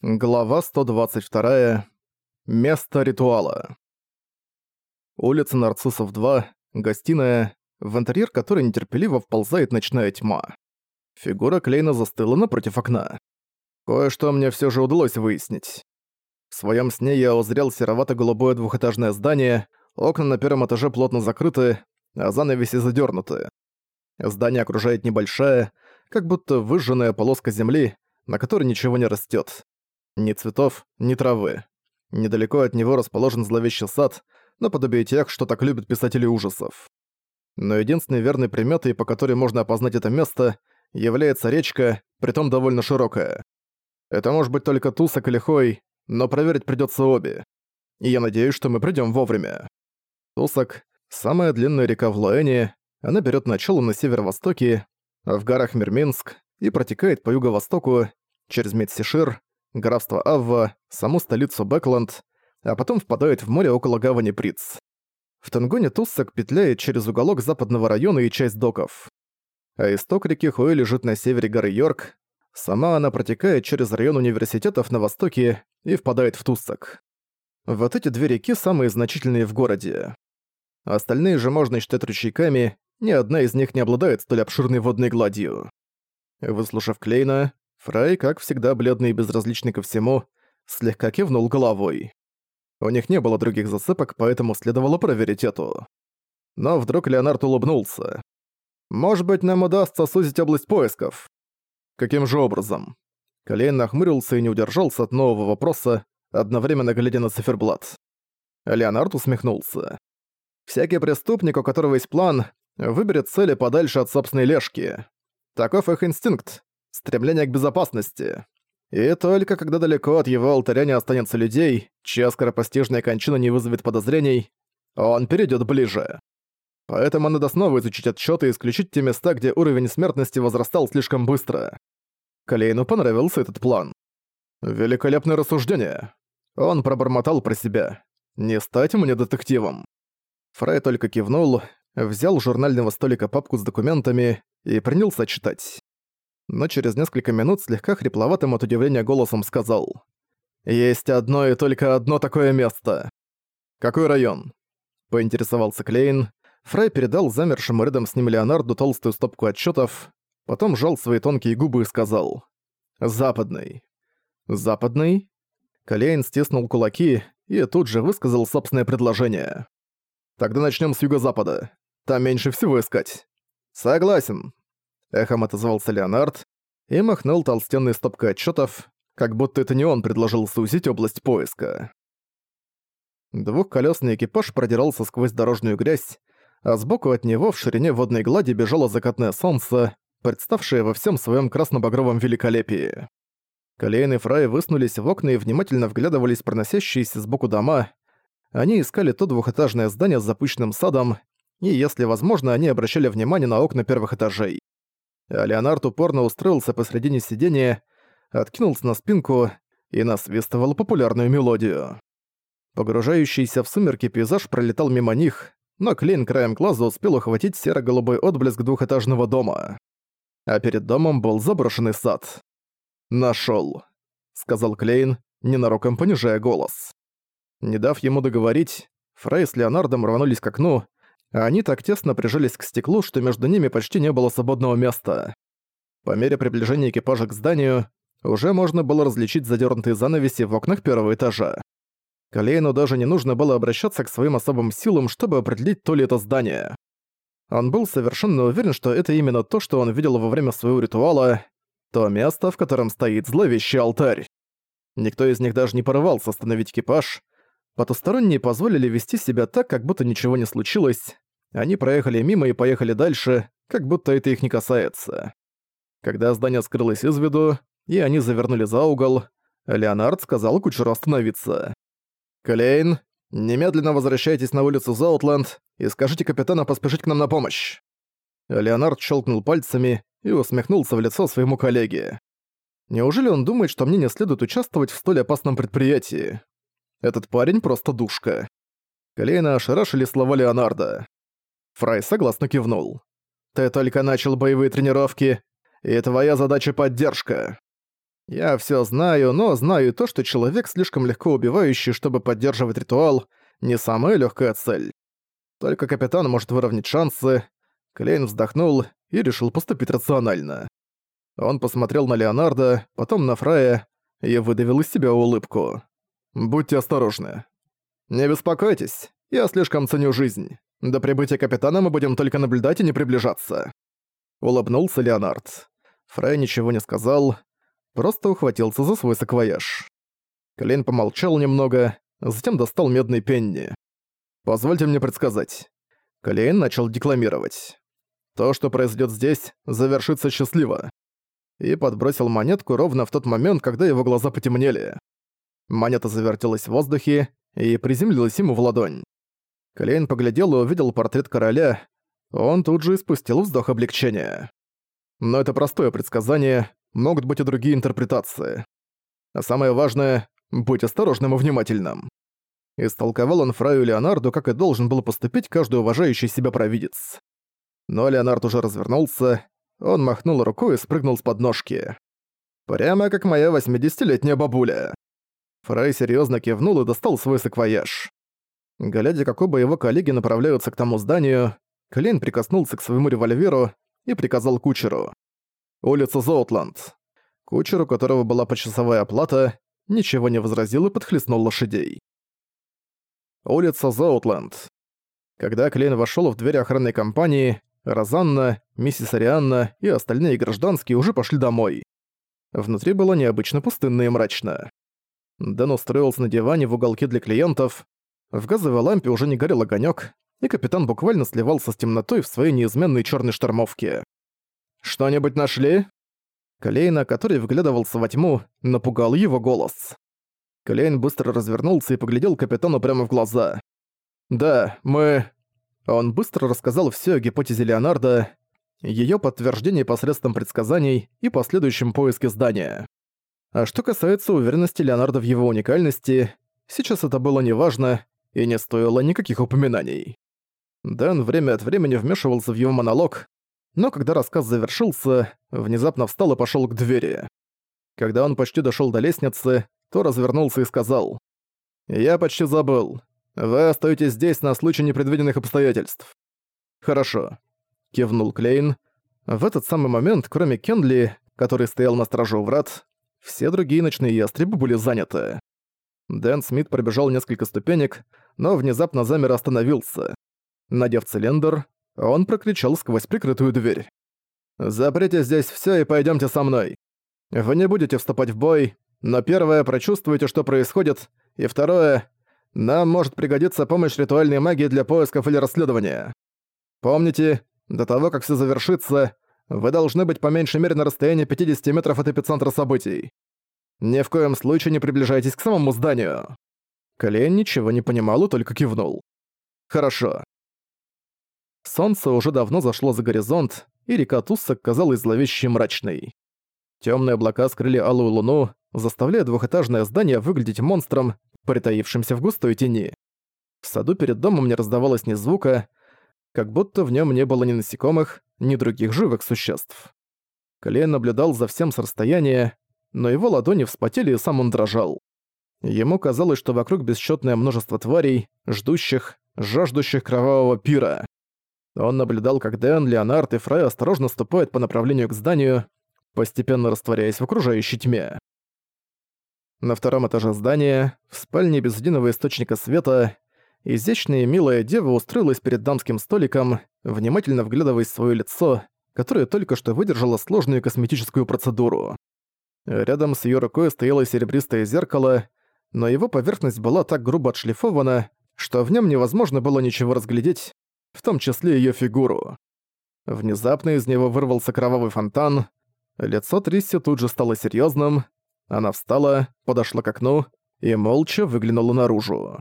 Глава 122. Место ритуала. Улица Нарциссов 2, гостиная, в интерьер которой нетерпеливо вползает ночная тьма. Фигура Клейна застыла напротив окна. Кое-что мне все же удалось выяснить. В своем сне я узрел серовато-голубое двухэтажное здание, окна на первом этаже плотно закрыты, а занавеси задернуты. Здание окружает небольшая, как будто выжженная полоска земли, на которой ничего не растет. Ни цветов, ни травы. Недалеко от него расположен зловещий сад, наподобие тех, что так любят писатели ужасов. Но единственной верной приметой, по которой можно опознать это место, является речка, притом довольно широкая. Это может быть только Тусок или Хой, но проверить придется обе. И я надеюсь, что мы придем вовремя. Тусок — самая длинная река в Луэне, она берет начало на северо-востоке, в горах Мирминск и протекает по юго-востоку через Медсишир, графство Авва, саму столицу Бэкленд, а потом впадает в море около гавани Приц. В Тенгоне Туссак петляет через уголок западного района и часть доков. А исток реки Хуэ лежит на севере горы Йорк. Сама она протекает через район университетов на востоке и впадает в Туссак. Вот эти две реки самые значительные в городе. Остальные же можно считать ручейками, ни одна из них не обладает столь обширной водной гладью. Выслушав Клейна, Фрай, как всегда бледный и безразличный ко всему, слегка кивнул головой. У них не было других засыпок, поэтому следовало проверить эту. Но вдруг Леонард улыбнулся. «Может быть, нам удастся сузить область поисков?» «Каким же образом?» Колейн нахмурился и не удержался от нового вопроса, одновременно глядя на циферблат. Леонард усмехнулся. «Всякий преступник, у которого есть план, выберет цели подальше от собственной лешки. Таков их инстинкт стремление к безопасности. И только когда далеко от его алтаря не останется людей, чья скоропостижная кончина не вызовет подозрений, он перейдет ближе. Поэтому надо снова изучить отчеты и исключить те места, где уровень смертности возрастал слишком быстро. Калейну понравился этот план. Великолепное рассуждение. Он пробормотал про себя. Не стать мне детективом. Фрай только кивнул, взял журнального столика папку с документами и принялся читать но через несколько минут слегка хрипловатым от удивления голосом сказал. «Есть одно и только одно такое место». «Какой район?» — поинтересовался Клейн. Фрай передал замершему рядом с ним Леонарду толстую стопку отчетов, потом сжал свои тонкие губы и сказал. «Западный». «Западный?» Клейн стиснул кулаки и тут же высказал собственное предложение. «Тогда начнем с юго-запада. Там меньше всего искать». «Согласен», Эхом отозвался Леонард и махнул толстенной стопкой отчетов, как будто это не он предложил сузить область поиска. Двухколесный экипаж продирался сквозь дорожную грязь, а сбоку от него в ширине водной глади бежало закатное солнце, представшее во всем своем красно-багровом великолепии. Колейн и Фрай высунулись в окна и внимательно вглядывались проносящиеся сбоку дома. Они искали то двухэтажное здание с запущенным садом, и, если возможно, они обращали внимание на окна первых этажей а Леонард упорно устроился посредине сидения, откинулся на спинку и насвистывал популярную мелодию. Погружающийся в сумерки пейзаж пролетал мимо них, но Клейн краем глаза успел ухватить серо-голубой отблеск двухэтажного дома. А перед домом был заброшенный сад. «Нашёл», — сказал Клейн, ненароком понижая голос. Не дав ему договорить, Фрей с Леонардом рванулись к окну, они так тесно прижались к стеклу, что между ними почти не было свободного места. По мере приближения экипажа к зданию, уже можно было различить задернутые занавеси в окнах первого этажа. Калейну даже не нужно было обращаться к своим особым силам, чтобы определить то ли это здание. Он был совершенно уверен, что это именно то, что он видел во время своего ритуала, то место, в котором стоит зловещий алтарь. Никто из них даже не порывался остановить экипаж, Потусторонние позволили вести себя так, как будто ничего не случилось. Они проехали мимо и поехали дальше, как будто это их не касается. Когда здание скрылось из виду, и они завернули за угол, Леонард сказал кучеру остановиться. «Клейн, немедленно возвращайтесь на улицу Заутленд и скажите капитану поспешить к нам на помощь». Леонард щелкнул пальцами и усмехнулся в лицо своему коллеге. Неужели он думает, что мне не следует участвовать в столь опасном предприятии? Этот парень просто душка. Колейна ошарашили слова Леонардо. Фрай согласно кивнул. «Ты только начал боевые тренировки, и твоя задача — поддержка». Я все знаю, но знаю то, что человек, слишком легко убивающий, чтобы поддерживать ритуал, не самая легкая цель. Только капитан может выровнять шансы. Клейн вздохнул и решил поступить рационально. Он посмотрел на Леонардо, потом на Фрая и выдавил из себя улыбку. «Будьте осторожны. Не беспокойтесь, я слишком ценю жизнь. До прибытия капитана мы будем только наблюдать и не приближаться». Улыбнулся Леонард. Фрай ничего не сказал, просто ухватился за свой саквояж. Клейн помолчал немного, затем достал медный пенни. «Позвольте мне предсказать». Клейн начал декламировать. «То, что произойдет здесь, завершится счастливо». И подбросил монетку ровно в тот момент, когда его глаза потемнели. Монета завертелась в воздухе и приземлилась ему в ладонь. Клейн поглядел и увидел портрет короля. Он тут же испустил вздох облегчения. Но это простое предсказание, могут быть и другие интерпретации. А самое важное — будь осторожным и внимательным. Истолковал он Фраю Леонарду, как и должен был поступить каждый уважающий себя провидец. Но Леонард уже развернулся, он махнул рукой и спрыгнул с подножки. Прямо как моя 80-летняя бабуля. Фрай серьезно кивнул и достал свой саквояж. Глядя, как оба его коллеги направляются к тому зданию, Клейн прикоснулся к своему револьверу и приказал кучеру. «Улица Зоутланд». Кучеру, у которого была почасовая оплата, ничего не возразил и подхлестнул лошадей. Улица Зоутланд. Когда Клейн вошёл в дверь охранной компании, Розанна, миссис Арианна и остальные гражданские уже пошли домой. Внутри было необычно пустынно и мрачно. Дэн устроился на диване в уголке для клиентов. В газовой лампе уже не горел огонек, и капитан буквально сливался с темнотой в своей неизменной черной штормовке. «Что-нибудь нашли?» Клейна, который вглядывался во тьму, напугал его голос. Клейн быстро развернулся и поглядел капитану прямо в глаза. «Да, мы...» Он быстро рассказал все о гипотезе Леонардо, ее подтверждение посредством предсказаний и последующем поиске здания. А что касается уверенности Леонардо в его уникальности, сейчас это было неважно и не стоило никаких упоминаний. Дэн время от времени вмешивался в его монолог, но когда рассказ завершился, внезапно встал и пошёл к двери. Когда он почти дошёл до лестницы, то развернулся и сказал. «Я почти забыл. Вы остаетесь здесь на случай непредвиденных обстоятельств». «Хорошо», — кивнул Клейн. В этот самый момент, кроме Кенли, который стоял на страже у врат, все другие ночные ястребы были заняты. Дэн Смит пробежал несколько ступенек, но внезапно замер остановился. Надев цилиндр, он прокричал сквозь прикрытую дверь. «Заприте здесь всё и пойдёмте со мной. Вы не будете вступать в бой, но первое, прочувствуйте, что происходит, и второе, нам может пригодиться помощь ритуальной магии для поисков или расследования. Помните, до того, как всё завершится, вы должны быть по меньшей мере на расстоянии 50 метров от эпицентра событий. Ни в коем случае не приближайтесь к самому зданию». Колен ничего не понимал и только кивнул. «Хорошо». Солнце уже давно зашло за горизонт, и река Туссак казалась зловещей мрачной. Темные облака скрыли алую луну, заставляя двухэтажное здание выглядеть монстром, притаившимся в густой тени. В саду перед домом не раздавалось ни звука, как будто в нем не было ни насекомых, ни других живых существ. Клейн наблюдал за всем с расстояния, но его ладони вспотели и сам он дрожал. Ему казалось, что вокруг бесчетное множество тварей, ждущих, жаждущих кровавого пира. Он наблюдал, как Дэн, Леонард и Фрай осторожно ступают по направлению к зданию, постепенно растворяясь в окружающей тьме. На втором этаже здания, в спальне без единого источника света, изящная и милая дева устроилась перед дамским столиком, внимательно вглядываясь в своё лицо, которое только что выдержало сложную косметическую процедуру. Рядом с её рукой стояло серебристое зеркало, но его поверхность была так грубо отшлифована, что в нём невозможно было ничего разглядеть, в том числе её фигуру. Внезапно из него вырвался кровавый фонтан, лицо Трисси тут же стало серьёзным, она встала, подошла к окну и молча выглянула наружу.